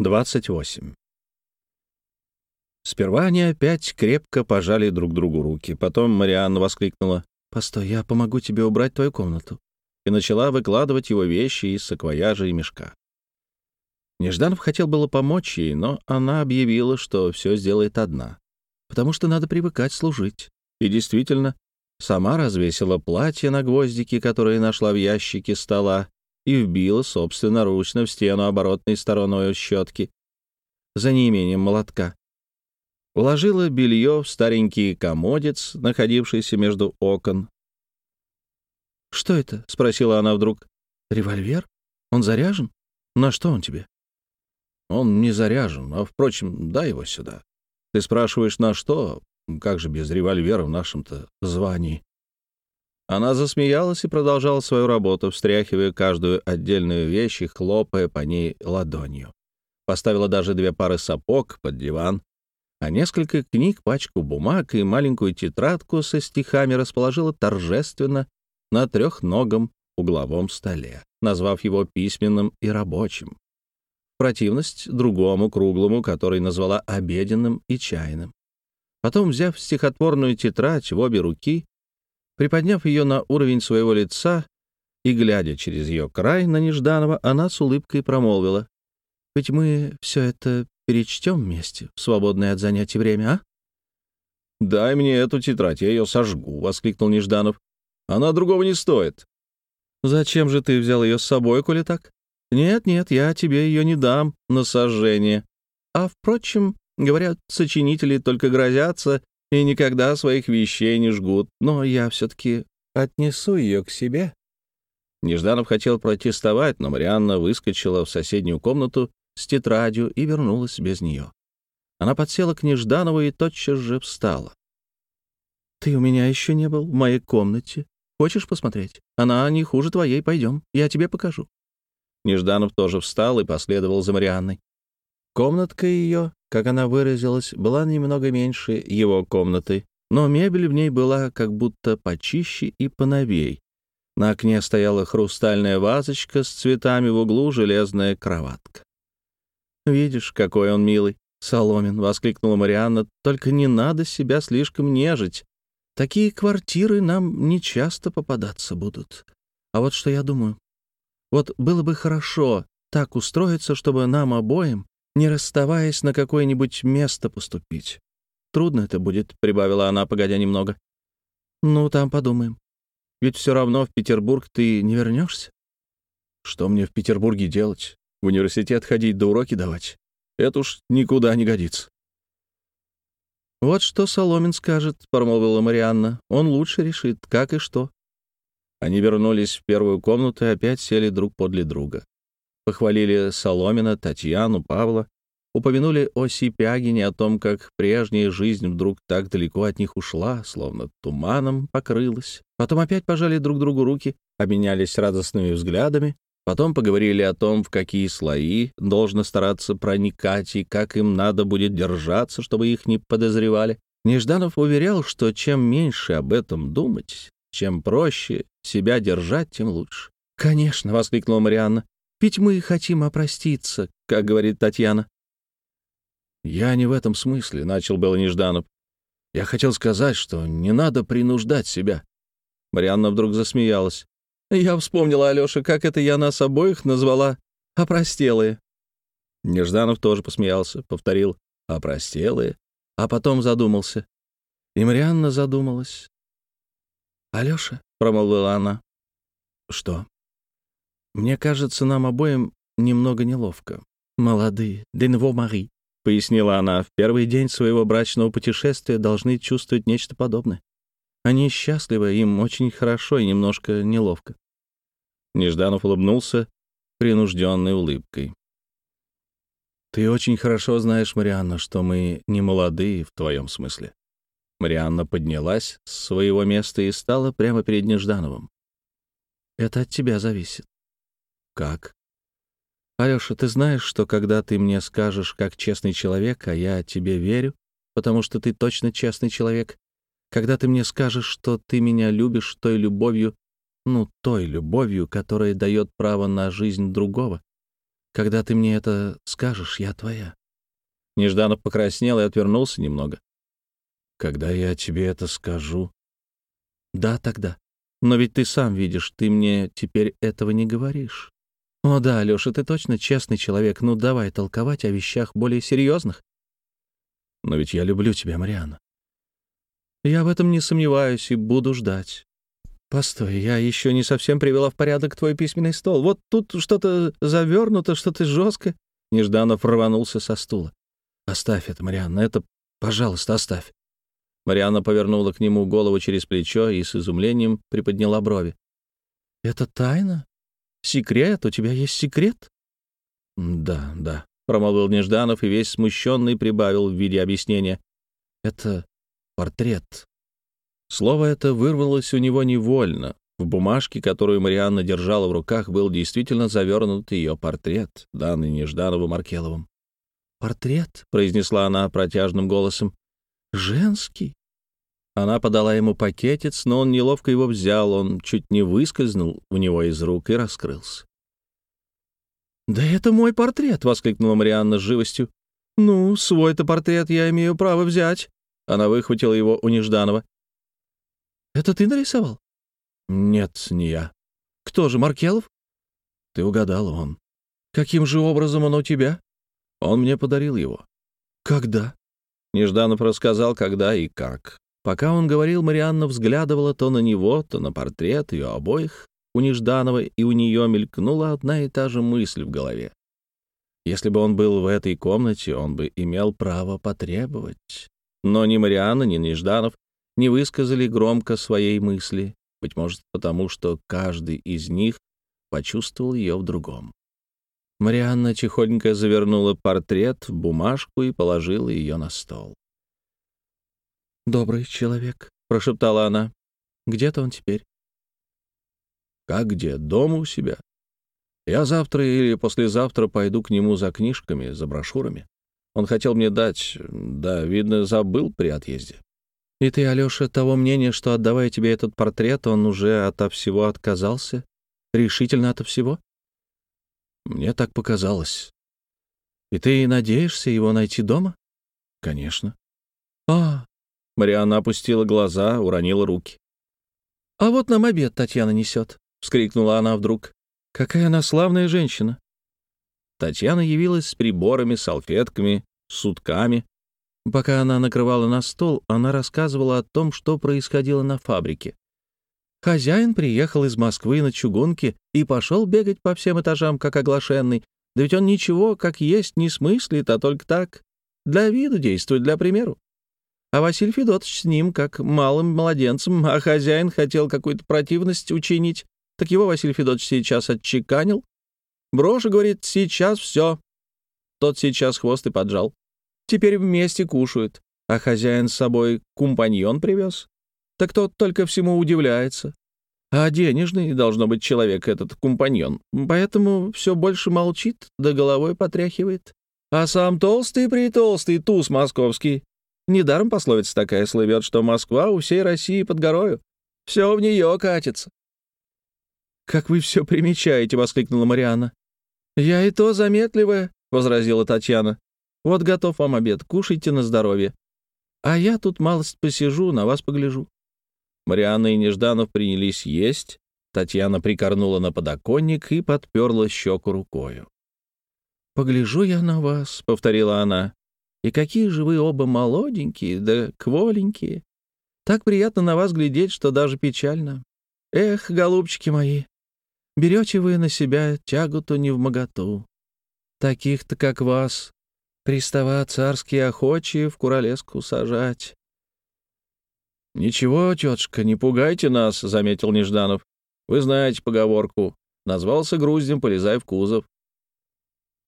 28. Сперва они опять крепко пожали друг другу руки. Потом Марианна воскликнула «Постой, я помогу тебе убрать твою комнату» и начала выкладывать его вещи из саквояжа и мешка. Нежданов хотел было помочь ей, но она объявила, что все сделает одна, потому что надо привыкать служить. И действительно, сама развесила платье на гвоздики, которые нашла в ящике стола, и вбила собственноручно в стену оборотной стороной щетки за неимением молотка. Уложила белье в старенький комодец, находившийся между окон. «Что это?» — спросила она вдруг. «Револьвер? Он заряжен? На что он тебе?» «Он не заряжен, а, впрочем, дай его сюда. Ты спрашиваешь, на что? Как же без револьвера в нашем-то звании?» Она засмеялась и продолжала свою работу, встряхивая каждую отдельную вещь и хлопая по ней ладонью. Поставила даже две пары сапог под диван, а несколько книг, пачку бумаг и маленькую тетрадку со стихами расположила торжественно на трехногом угловом столе, назвав его письменным и рабочим. Противность другому круглому, который назвала обеденным и чайным. Потом, взяв стихотворную тетрадь в обе руки, Приподняв ее на уровень своего лица и глядя через ее край на Нежданова, она с улыбкой промолвила. «Ведь мы все это перечтем вместе в свободное от занятий время, а?» «Дай мне эту тетрадь, я ее сожгу», — воскликнул Нежданов. «Она другого не стоит». «Зачем же ты взял ее с собой, коли так?» «Нет-нет, я тебе ее не дам на сожжение. А, впрочем, говорят, сочинители только грозятся и никогда своих вещей не жгут, но я все-таки отнесу ее к себе». Нежданов хотел протестовать, но Марианна выскочила в соседнюю комнату с тетрадью и вернулась без нее. Она подсела к Нежданову и тотчас же встала. «Ты у меня еще не был в моей комнате. Хочешь посмотреть? Она не хуже твоей. Пойдем, я тебе покажу». Нежданов тоже встал и последовал за Марианной. Комнатка ее как она выразилась, была немного меньше его комнаты, но мебель в ней была как будто почище и поновей. На окне стояла хрустальная вазочка с цветами в углу, железная кроватка. «Видишь, какой он милый!» — Соломин, — воскликнула Марианна. «Только не надо себя слишком нежить. Такие квартиры нам не часто попадаться будут. А вот что я думаю. Вот было бы хорошо так устроиться, чтобы нам обоим не расставаясь, на какое-нибудь место поступить. Трудно это будет, — прибавила она, погодя немного. Ну, там подумаем. Ведь все равно в Петербург ты не вернешься. Что мне в Петербурге делать? В университет ходить да уроки давать? Это уж никуда не годится. «Вот что Соломин скажет», — промолвила Марианна. «Он лучше решит, как и что». Они вернулись в первую комнату и опять сели друг подле друга похвалили Соломина, Татьяну, Павла, упомянули о Сипягине, о том, как прежняя жизнь вдруг так далеко от них ушла, словно туманом покрылась. Потом опять пожали друг другу руки, обменялись радостными взглядами, потом поговорили о том, в какие слои должно стараться проникать и как им надо будет держаться, чтобы их не подозревали. Нежданов уверял, что чем меньше об этом думать, чем проще себя держать, тем лучше. «Конечно!» — воскликнула Марианна. Ведь мы хотим опроститься, как говорит Татьяна. «Я не в этом смысле», — начал было Нежданов. «Я хотел сказать, что не надо принуждать себя». Марианна вдруг засмеялась. «Я вспомнила, Алёша, как это я нас обоих назвала опростелые». Нежданов тоже посмеялся, повторил «опростелые», а потом задумался. И Марианна задумалась. «Алёша», — промолвила она. «Что?» Мне кажется, нам обоим немного неловко. Молодые, денво Мари, — пояснила она, — в первый день своего брачного путешествия должны чувствовать нечто подобное. Они счастливы, им очень хорошо и немножко неловко. Нежданов улыбнулся принужденной улыбкой. «Ты очень хорошо знаешь, Марианна, что мы не молодые в твоем смысле». Марианна поднялась с своего места и стала прямо перед Неждановым. «Это от тебя зависит. «Как?» «Алёша, ты знаешь, что когда ты мне скажешь, как честный человек, а я тебе верю, потому что ты точно честный человек, когда ты мне скажешь, что ты меня любишь той любовью, ну, той любовью, которая дает право на жизнь другого, Когда ты мне это скажешь, я твоя». Нежданов покраснел и отвернулся немного. «Когда я тебе это скажу?» «Да, тогда. Но ведь ты сам видишь, ты мне теперь этого не говоришь». «О да, Лёша, ты точно честный человек. Ну, давай толковать о вещах более серьезных. «Но ведь я люблю тебя, Марианна». «Я в этом не сомневаюсь и буду ждать. Постой, я еще не совсем привела в порядок твой письменный стол. Вот тут что-то завернуто, что-то жесткое». Нежданов рванулся со стула. «Оставь это, Марианна, это, пожалуйста, оставь». Марианна повернула к нему голову через плечо и с изумлением приподняла брови. «Это тайна? Секрет? У тебя есть секрет?» «Да, да», — промолвил Нежданов и весь смущенный прибавил в виде объяснения. «Это портрет». Слово это вырвалось у него невольно. В бумажке, которую Марианна держала в руках, был действительно завернут ее портрет, данный Неждановым Маркеловым. «Портрет?» — произнесла она протяжным голосом. «Женский?» Она подала ему пакетец, но он неловко его взял, он чуть не выскользнул у него из рук и раскрылся. «Да это мой портрет!» — воскликнула Марианна с живостью. «Ну, свой-то портрет я имею право взять». Она выхватила его у Нежданова. «Это ты нарисовал?» «Нет, не я». «Кто же, Маркелов?» «Ты угадал, он». «Каким же образом он у тебя?» «Он мне подарил его». «Когда?» Нежданов рассказал, когда и как. Пока он говорил, Марианна взглядывала то на него, то на портрет ее обоих, у Нежданова, и у нее мелькнула одна и та же мысль в голове. Если бы он был в этой комнате, он бы имел право потребовать. Но ни Марианна, ни Нежданов не высказали громко своей мысли, быть может, потому что каждый из них почувствовал ее в другом. Марианна тихонько завернула портрет в бумажку и положила ее на стол. «Добрый человек», — прошептала она. «Где-то он теперь?» Как где? Дома у себя? Я завтра или послезавтра пойду к нему за книжками, за брошюрами. Он хотел мне дать, да, видно, забыл при отъезде. И ты, Алёша, того мнения, что, отдавая тебе этот портрет, он уже ото всего отказался? Решительно ото всего? Мне так показалось. И ты надеешься его найти дома? Конечно. А, Марианна опустила глаза, уронила руки. А вот нам обед Татьяна несет вскрикнула она вдруг. «Какая она славная женщина!» Татьяна явилась с приборами, салфетками, сутками. Пока она накрывала на стол, она рассказывала о том, что происходило на фабрике. Хозяин приехал из Москвы на чугунке и пошел бегать по всем этажам, как оглашенный. Да ведь он ничего, как есть, не смыслит, а только так. Для виду действует, для примеру. А Василий Федотович с ним, как малым младенцем, а хозяин хотел какую-то противность учинить, так его Василий Федотович сейчас отчеканил. Броша говорит, сейчас все. Тот сейчас хвост и поджал. Теперь вместе кушают. А хозяин с собой кумпаньон привез. Так тот только всему удивляется. А денежный должно быть человек этот кумпаньон. Поэтому все больше молчит, да головой потряхивает. А сам толстый-притолстый туз московский. Недаром пословица такая слывет, что Москва у всей России под горою. Все в нее катится. «Как вы все примечаете!» — воскликнула Марианна. «Я и то заметливая», — возразила Татьяна. «Вот готов вам обед, кушайте на здоровье. А я тут малость посижу, на вас погляжу». Марианна и Нежданов принялись есть. Татьяна прикорнула на подоконник и подперла щеку рукою. «Погляжу я на вас», — повторила она. «И какие же вы оба молоденькие, да кволенькие. Так приятно на вас глядеть, что даже печально. Эх, голубчики мои, Берете вы на себя тягу-то не в моготу. Таких-то, как вас, пристава царские охочие в куролеску сажать. «Ничего, тетушка, не пугайте нас», — заметил Нежданов. «Вы знаете поговорку. Назвался груздем, полезай в кузов».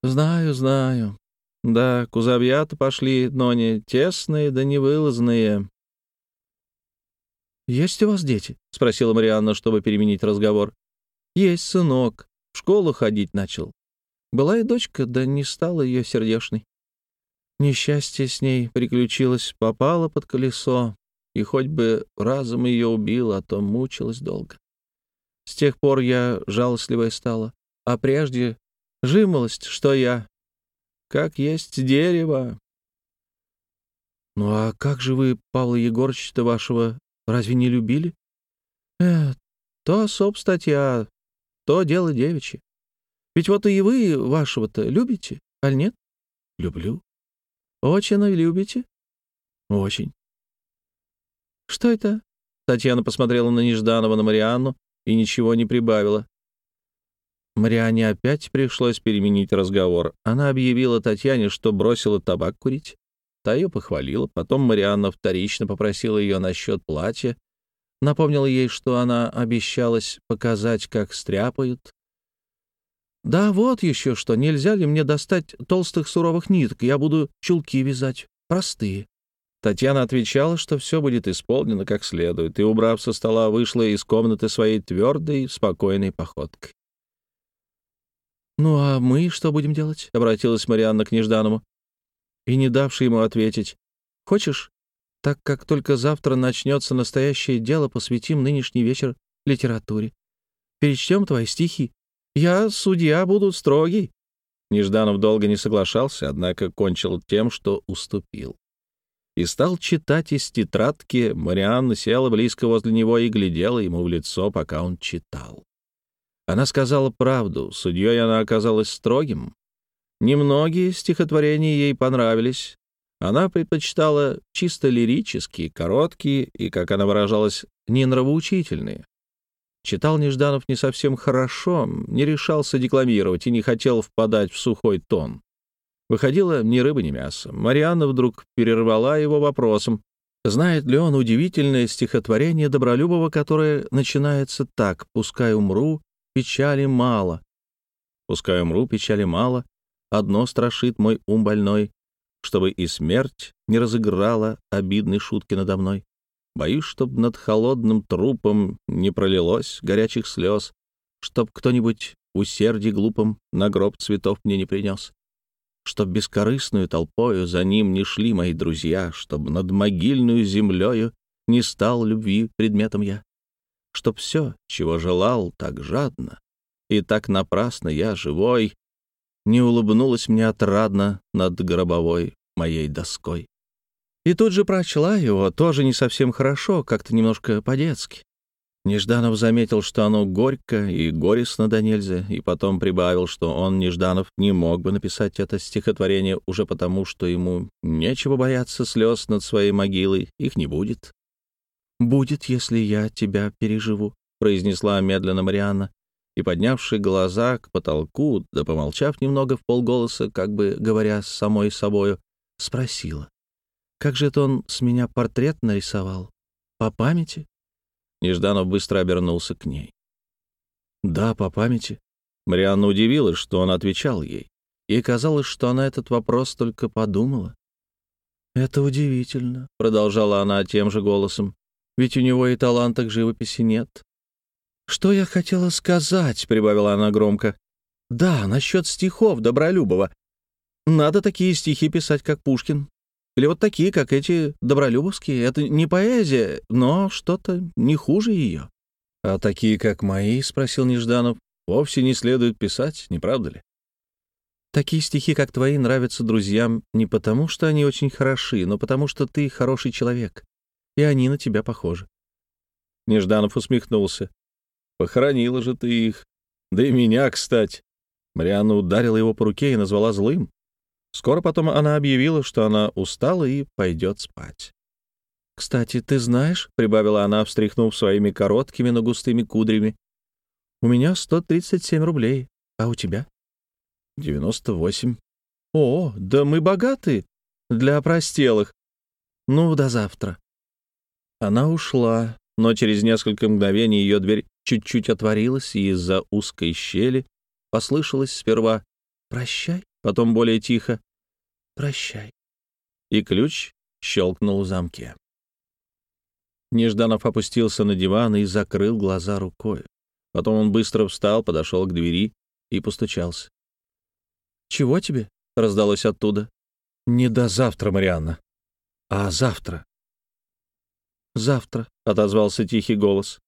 «Знаю, знаю. Да, кузовья-то пошли, но не тесные да невылазные». «Есть у вас дети?» — спросила Марианна, чтобы переменить разговор. Есть сынок, в школу ходить начал. Была и дочка, да не стала ее сердешной. Несчастье с ней приключилось, попало под колесо, и хоть бы разом ее убил, а то мучилась долго. С тех пор я жалостливая стала, а прежде Жимолость, что я. Как есть дерево. Ну а как же вы, Павла Егорыча-то вашего, разве не любили? Э, то особ статья, то дело девичье. Ведь вот и вы вашего-то любите, аль нет? Люблю. Очень любите? Очень. Что это? Татьяна посмотрела на Нежданова, на Марианну и ничего не прибавила. Мариане опять пришлось переменить разговор. Она объявила Татьяне, что бросила табак курить. Та ее похвалила. Потом Марианна вторично попросила ее насчет платья. Напомнила ей, что она обещалась показать, как стряпают. «Да вот еще что, нельзя ли мне достать толстых суровых ниток? Я буду чулки вязать, простые». Татьяна отвечала, что все будет исполнено как следует, и, убрав со стола, вышла из комнаты своей твердой, спокойной походкой. «Ну а мы что будем делать?» — обратилась Марианна к Нежданому. И, не давши ему ответить, «Хочешь, так как только завтра начнется настоящее дело, посвятим нынешний вечер литературе. Перечтем твои стихи. Я, судья, буду строгий». Нежданов долго не соглашался, однако кончил тем, что уступил. И стал читать из тетрадки. Марианна села близко возле него и глядела ему в лицо, пока он читал. Она сказала правду, судьей она оказалась строгим. Немногие стихотворения ей понравились. Она предпочитала чисто лирические, короткие и, как она выражалась, ненравоучительные. Читал Нежданов не совсем хорошо, не решался декламировать и не хотел впадать в сухой тон. Выходило ни рыба, ни мясо. Марианна вдруг перервала его вопросом, знает ли он удивительное стихотворение Добролюбова, которое начинается так «Пускай умру, печали мало. Пускай умру, печали мало, одно страшит мой ум больной, чтобы и смерть не разыграла обидной шутки надо мной. Боюсь, чтоб над холодным трупом не пролилось горячих слез, чтоб кто-нибудь усердий глупым на гроб цветов мне не принес, чтоб бескорыстную толпою за ним не шли мои друзья, чтоб над могильную землею не стал любви предметом я чтоб все, чего желал так жадно, и так напрасно я, живой, не улыбнулась мне отрадно над гробовой моей доской. И тут же прочла его, тоже не совсем хорошо, как-то немножко по-детски. Нежданов заметил, что оно горько и горестно до нельзя, и потом прибавил, что он, Нежданов, не мог бы написать это стихотворение уже потому, что ему нечего бояться слез над своей могилой, их не будет. «Будет, если я тебя переживу», — произнесла медленно Марианна, и, поднявши глаза к потолку, да помолчав немного в полголоса, как бы говоря с самой собою, спросила. «Как же это он с меня портрет нарисовал? По памяти?» Нежданов быстро обернулся к ней. «Да, по памяти». Марианна удивилась, что он отвечал ей. Ей казалось, что она этот вопрос только подумала. «Это удивительно», — продолжала она тем же голосом ведь у него и таланта к живописи нет. «Что я хотела сказать?» — прибавила она громко. «Да, насчет стихов Добролюбова. Надо такие стихи писать, как Пушкин. Или вот такие, как эти Добролюбовские. Это не поэзия, но что-то не хуже ее». «А такие, как мои?» — спросил Нежданов. «Вовсе не следует писать, не правда ли?» Такие стихи, как твои, нравятся друзьям не потому, что они очень хороши, но потому, что ты хороший человек и они на тебя похожи. Нежданов усмехнулся. «Похоронила же ты их. Да и меня, кстати». Марианна ударила его по руке и назвала злым. Скоро потом она объявила, что она устала и пойдет спать. «Кстати, ты знаешь», — прибавила она, встряхнув своими короткими, но густыми кудрями, «у меня 137 рублей, а у тебя?» «98». «О, да мы богаты для простелых. Ну, до завтра». Она ушла, но через несколько мгновений ее дверь чуть-чуть отворилась, и из-за узкой щели послышалось сперва «Прощай», потом более тихо «Прощай». И ключ щелкнул в замке. Нежданов опустился на диван и закрыл глаза рукой. Потом он быстро встал, подошел к двери и постучался. «Чего тебе?» — раздалось оттуда. «Не до завтра, Марианна, а завтра». «Завтра», — отозвался тихий голос.